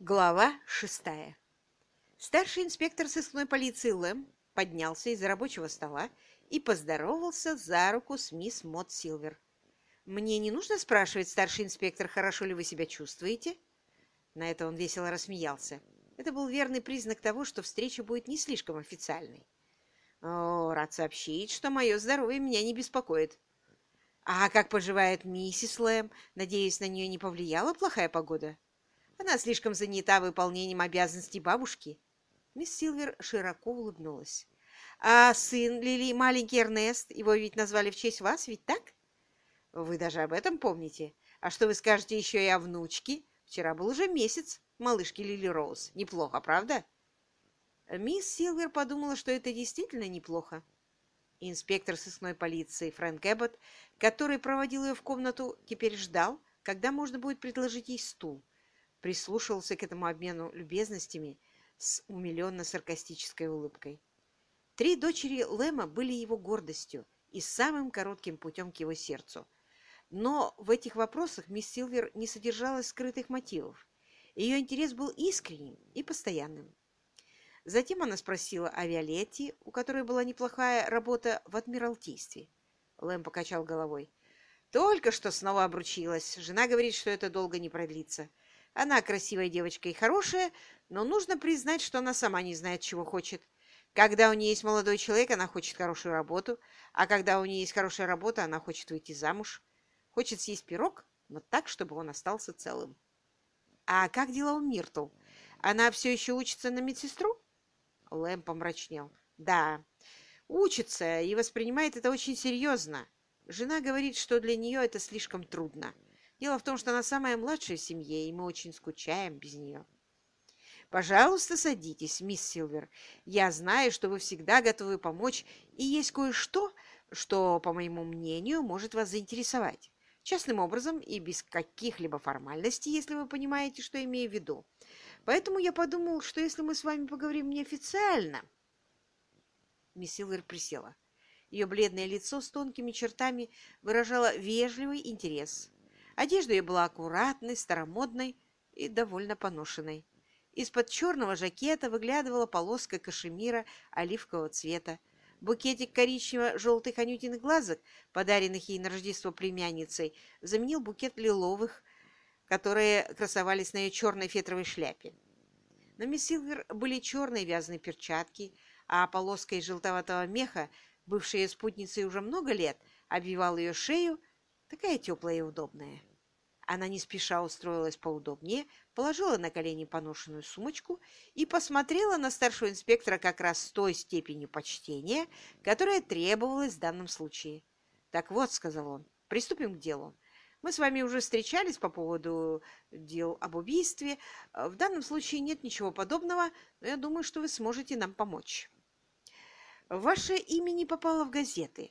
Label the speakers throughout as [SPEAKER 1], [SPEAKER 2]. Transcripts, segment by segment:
[SPEAKER 1] Глава шестая. Старший инспектор сыскной полиции Лэм поднялся из рабочего стола и поздоровался за руку с мисс Мот Силвер. «Мне не нужно спрашивать, старший инспектор, хорошо ли вы себя чувствуете?» На это он весело рассмеялся. Это был верный признак того, что встреча будет не слишком официальной. «О, рад сообщить, что мое здоровье меня не беспокоит». «А как поживает миссис Лэм? Надеюсь, на нее не повлияла плохая погода?» Она слишком занята выполнением обязанностей бабушки. Мисс Силвер широко улыбнулась. А сын Лили, маленький Эрнест, его ведь назвали в честь вас, ведь так? Вы даже об этом помните. А что вы скажете еще и о внучке? Вчера был уже месяц малышки Лили Роуз. Неплохо, правда? Мисс Силвер подумала, что это действительно неплохо. Инспектор сыскной полиции Фрэнк Эббот, который проводил ее в комнату, теперь ждал, когда можно будет предложить ей стул прислушивался к этому обмену любезностями с умиленно-саркастической улыбкой. Три дочери Лэма были его гордостью и самым коротким путем к его сердцу. Но в этих вопросах мисс Силвер не содержалась скрытых мотивов. Ее интерес был искренним и постоянным. Затем она спросила о Виолетте, у которой была неплохая работа в Адмиралтействе. Лэм покачал головой. «Только что снова обручилась. Жена говорит, что это долго не продлится. Она красивая девочка и хорошая, но нужно признать, что она сама не знает, чего хочет. Когда у нее есть молодой человек, она хочет хорошую работу, а когда у нее есть хорошая работа, она хочет выйти замуж. Хочет съесть пирог, но так, чтобы он остался целым. А как дела у Миртл? Она все еще учится на медсестру? Лэм помрачнел. Да, учится и воспринимает это очень серьезно. Жена говорит, что для нее это слишком трудно. Дело в том, что она самая младшая в семье, и мы очень скучаем без нее. Пожалуйста, садитесь, мисс Силвер. Я знаю, что вы всегда готовы помочь, и есть кое-что, что, по моему мнению, может вас заинтересовать. Частным образом и без каких-либо формальностей, если вы понимаете, что имею в виду. Поэтому я подумал, что если мы с вами поговорим неофициально... Мисс Силвер присела. Ее бледное лицо с тонкими чертами выражало вежливый интерес. Одежда ее была аккуратной, старомодной и довольно поношенной. Из-под черного жакета выглядывала полоска кашемира оливкового цвета. Букетик коричнево-желтых анютиных глазок, подаренных ей на Рождество племянницей, заменил букет лиловых, которые красовались на ее черной фетровой шляпе. На мисс Силвер были черные вязаные перчатки, а полоска из желтоватого меха, бывшая спутницей уже много лет, обвивала ее шею, такая теплая и удобная. Она не спеша устроилась поудобнее, положила на колени поношенную сумочку и посмотрела на старшего инспектора как раз с той степенью почтения, которая требовалась в данном случае. «Так вот», — сказал он, — «приступим к делу. Мы с вами уже встречались по поводу дел об убийстве. В данном случае нет ничего подобного, но я думаю, что вы сможете нам помочь. Ваше имя не попало в газеты.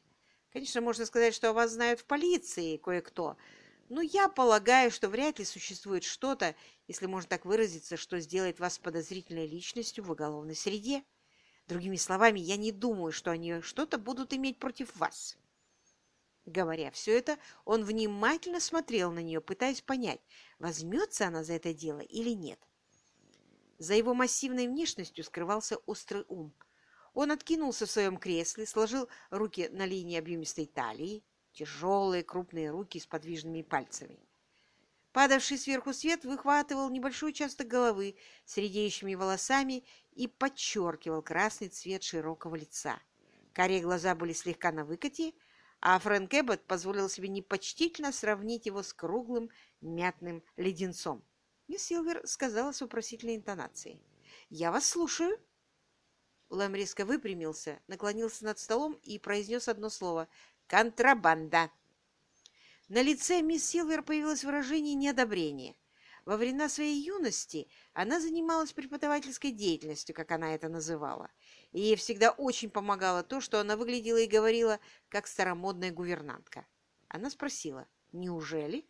[SPEAKER 1] Конечно, можно сказать, что о вас знают в полиции кое-кто, но я полагаю, что вряд ли существует что-то, если можно так выразиться, что сделает вас подозрительной личностью в уголовной среде. Другими словами, я не думаю, что они что-то будут иметь против вас. Говоря все это, он внимательно смотрел на нее, пытаясь понять, возьмется она за это дело или нет. За его массивной внешностью скрывался острый ум. Он откинулся в своем кресле, сложил руки на линии объемистой талии, тяжелые крупные руки с подвижными пальцами. Падавший сверху свет выхватывал небольшой участок головы с редеющими волосами и подчеркивал красный цвет широкого лица. Карие глаза были слегка на выкате, а Фрэнк Эббот позволил себе непочтительно сравнить его с круглым мятным леденцом. Мисс Силвер сказала с вопросительной интонацией. «Я вас слушаю». Лэм резко выпрямился, наклонился над столом и произнес одно слово Контрабанда. На лице мисс Силвер появилось выражение неодобрения. Во времена своей юности она занималась преподавательской деятельностью, как она это называла, и ей всегда очень помогало то, что она выглядела и говорила, как старомодная гувернантка. Она спросила, неужели?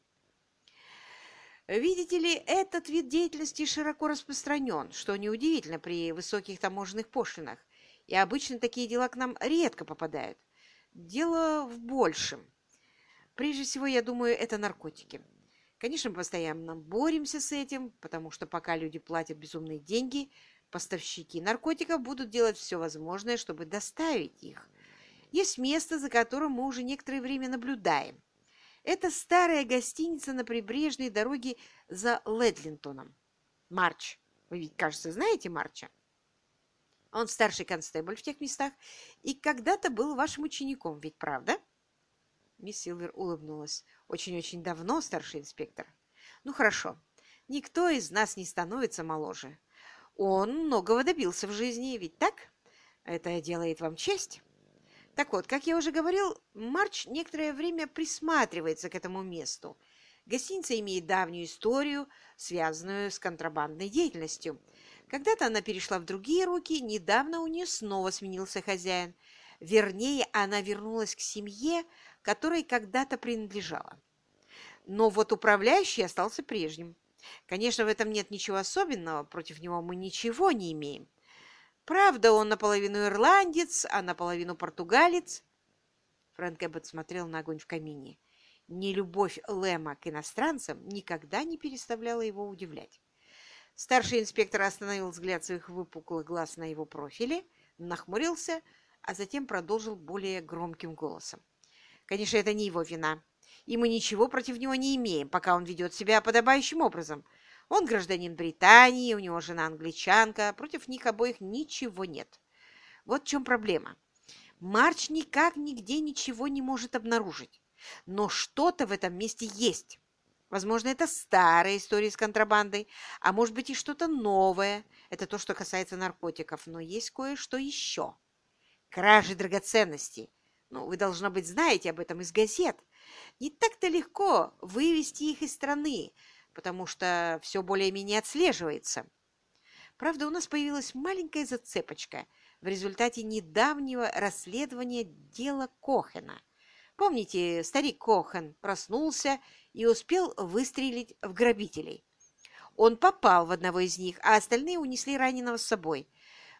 [SPEAKER 1] Видите ли, этот вид деятельности широко распространен, что неудивительно при высоких таможенных пошлинах, и обычно такие дела к нам редко попадают. Дело в большем. Прежде всего, я думаю, это наркотики. Конечно, мы постоянно боремся с этим, потому что пока люди платят безумные деньги, поставщики наркотиков будут делать все возможное, чтобы доставить их. Есть место, за которым мы уже некоторое время наблюдаем. Это старая гостиница на прибрежной дороге за Ледлинтоном. Марч. Вы ведь, кажется, знаете Марча? Он старший констебль в тех местах и когда-то был вашим учеником, ведь правда? Мисс Силвер улыбнулась. Очень-очень давно, старший инспектор. Ну, хорошо. Никто из нас не становится моложе. Он многого добился в жизни, ведь так? Это делает вам честь. Так вот, как я уже говорил, Марч некоторое время присматривается к этому месту. Гостиница имеет давнюю историю, связанную с контрабандной деятельностью. Когда-то она перешла в другие руки, недавно у нее снова сменился хозяин. Вернее, она вернулась к семье, которой когда-то принадлежала. Но вот управляющий остался прежним. Конечно, в этом нет ничего особенного, против него мы ничего не имеем. Правда, он наполовину ирландец, а наполовину португалец. Фрэнк Эббот смотрел на огонь в камине. Нелюбовь Лэма к иностранцам никогда не переставляла его удивлять. Старший инспектор остановил взгляд своих выпуклых глаз на его профиле, нахмурился, а затем продолжил более громким голосом. Конечно, это не его вина, и мы ничего против него не имеем, пока он ведет себя подобающим образом. Он гражданин Британии, у него жена англичанка, против них обоих ничего нет. Вот в чем проблема. Марч никак нигде ничего не может обнаружить, но что-то в этом месте есть. Возможно, это старая история с контрабандой, а может быть и что-то новое. Это то, что касается наркотиков, но есть кое-что еще. Кражи драгоценностей. Ну, вы, должно быть, знаете об этом из газет. Не так-то легко вывести их из страны, потому что все более-менее отслеживается. Правда, у нас появилась маленькая зацепочка в результате недавнего расследования дела Кохена. Помните, старик Кохан проснулся и успел выстрелить в грабителей. Он попал в одного из них, а остальные унесли раненого с собой.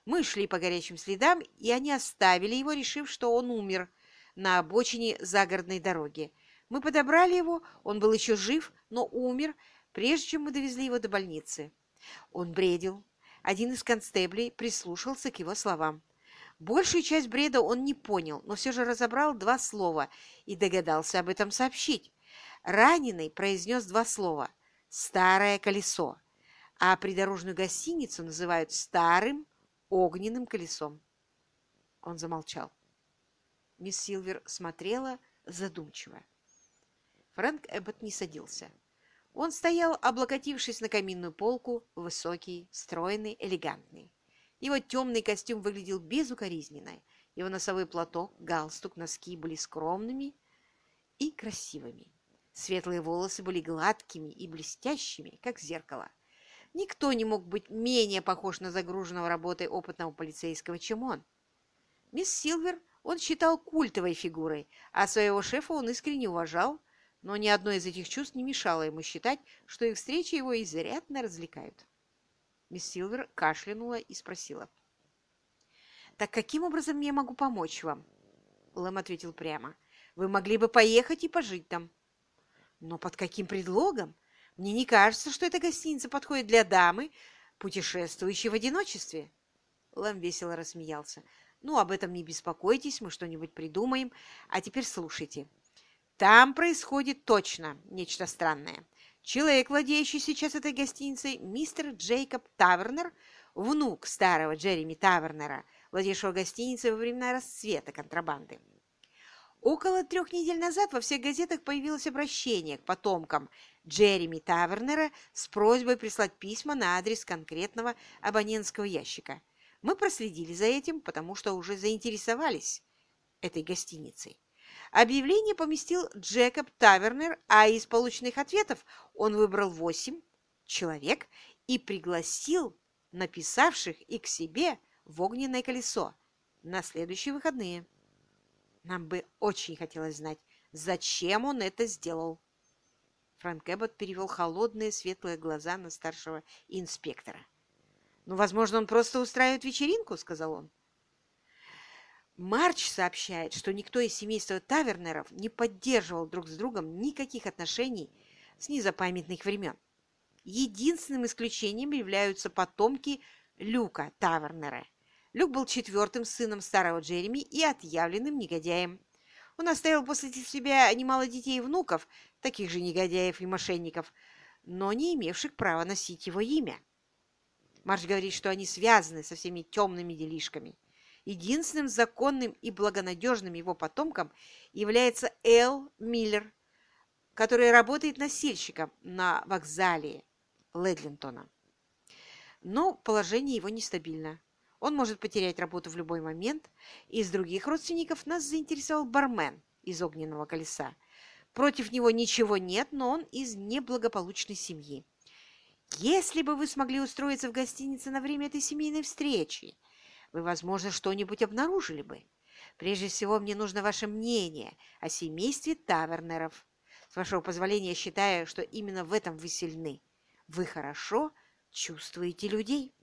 [SPEAKER 1] Мы шли по горячим следам, и они оставили его, решив, что он умер на обочине загородной дороги. Мы подобрали его, он был еще жив, но умер, прежде чем мы довезли его до больницы. Он бредил. Один из констеблей прислушался к его словам. Большую часть бреда он не понял, но все же разобрал два слова и догадался об этом сообщить. Раненый произнес два слова «старое колесо», а придорожную гостиницу называют «старым огненным колесом». Он замолчал. Мисс Силвер смотрела задумчиво. Фрэнк Эббот не садился. Он стоял, облокотившись на каминную полку, высокий, стройный, элегантный. Его темный костюм выглядел безукоризненно. Его носовой платок, галстук, носки были скромными и красивыми. Светлые волосы были гладкими и блестящими, как зеркало. Никто не мог быть менее похож на загруженного работой опытного полицейского, чем он. Мисс Силвер он считал культовой фигурой, а своего шефа он искренне уважал, но ни одно из этих чувств не мешало ему считать, что их встречи его изрядно развлекают. Мисс Силвер кашлянула и спросила. «Так каким образом я могу помочь вам?» Лэм ответил прямо. «Вы могли бы поехать и пожить там». «Но под каким предлогом? Мне не кажется, что эта гостиница подходит для дамы, путешествующей в одиночестве». Лэм весело рассмеялся. «Ну, об этом не беспокойтесь, мы что-нибудь придумаем. А теперь слушайте. Там происходит точно нечто странное. Человек, владеющий сейчас этой гостиницей, мистер Джейкоб Тавернер, внук старого Джереми Тавернера, владевшего гостиницей во времена расцвета контрабанды. Около трех недель назад во всех газетах появилось обращение к потомкам Джереми Тавернера с просьбой прислать письма на адрес конкретного абонентского ящика. Мы проследили за этим, потому что уже заинтересовались этой гостиницей. Объявление поместил Джекоб Тавернер, а из полученных ответов он выбрал восемь человек и пригласил написавших и к себе в огненное колесо на следующие выходные. Нам бы очень хотелось знать, зачем он это сделал. Фрэнк Эббот перевел холодные светлые глаза на старшего инспектора. «Ну, возможно, он просто устраивает вечеринку», — сказал он. Марч сообщает, что никто из семейства Тавернеров не поддерживал друг с другом никаких отношений с незапамятных времен. Единственным исключением являются потомки Люка Тавернера. Люк был четвертым сыном старого Джереми и отъявленным негодяем. Он оставил после себя немало детей и внуков, таких же негодяев и мошенников, но не имевших права носить его имя. Марш говорит, что они связаны со всеми темными делишками. Единственным законным и благонадежным его потомком является Эл Миллер, который работает носильщиком на вокзале Ледлинтона. Но положение его нестабильно. Он может потерять работу в любой момент. Из других родственников нас заинтересовал бармен из огненного колеса. Против него ничего нет, но он из неблагополучной семьи. Если бы вы смогли устроиться в гостинице на время этой семейной встречи, вы, возможно, что-нибудь обнаружили бы. Прежде всего, мне нужно ваше мнение о семействе Тавернеров. С вашего позволения, считаю, что именно в этом вы сильны. Вы хорошо чувствуете людей.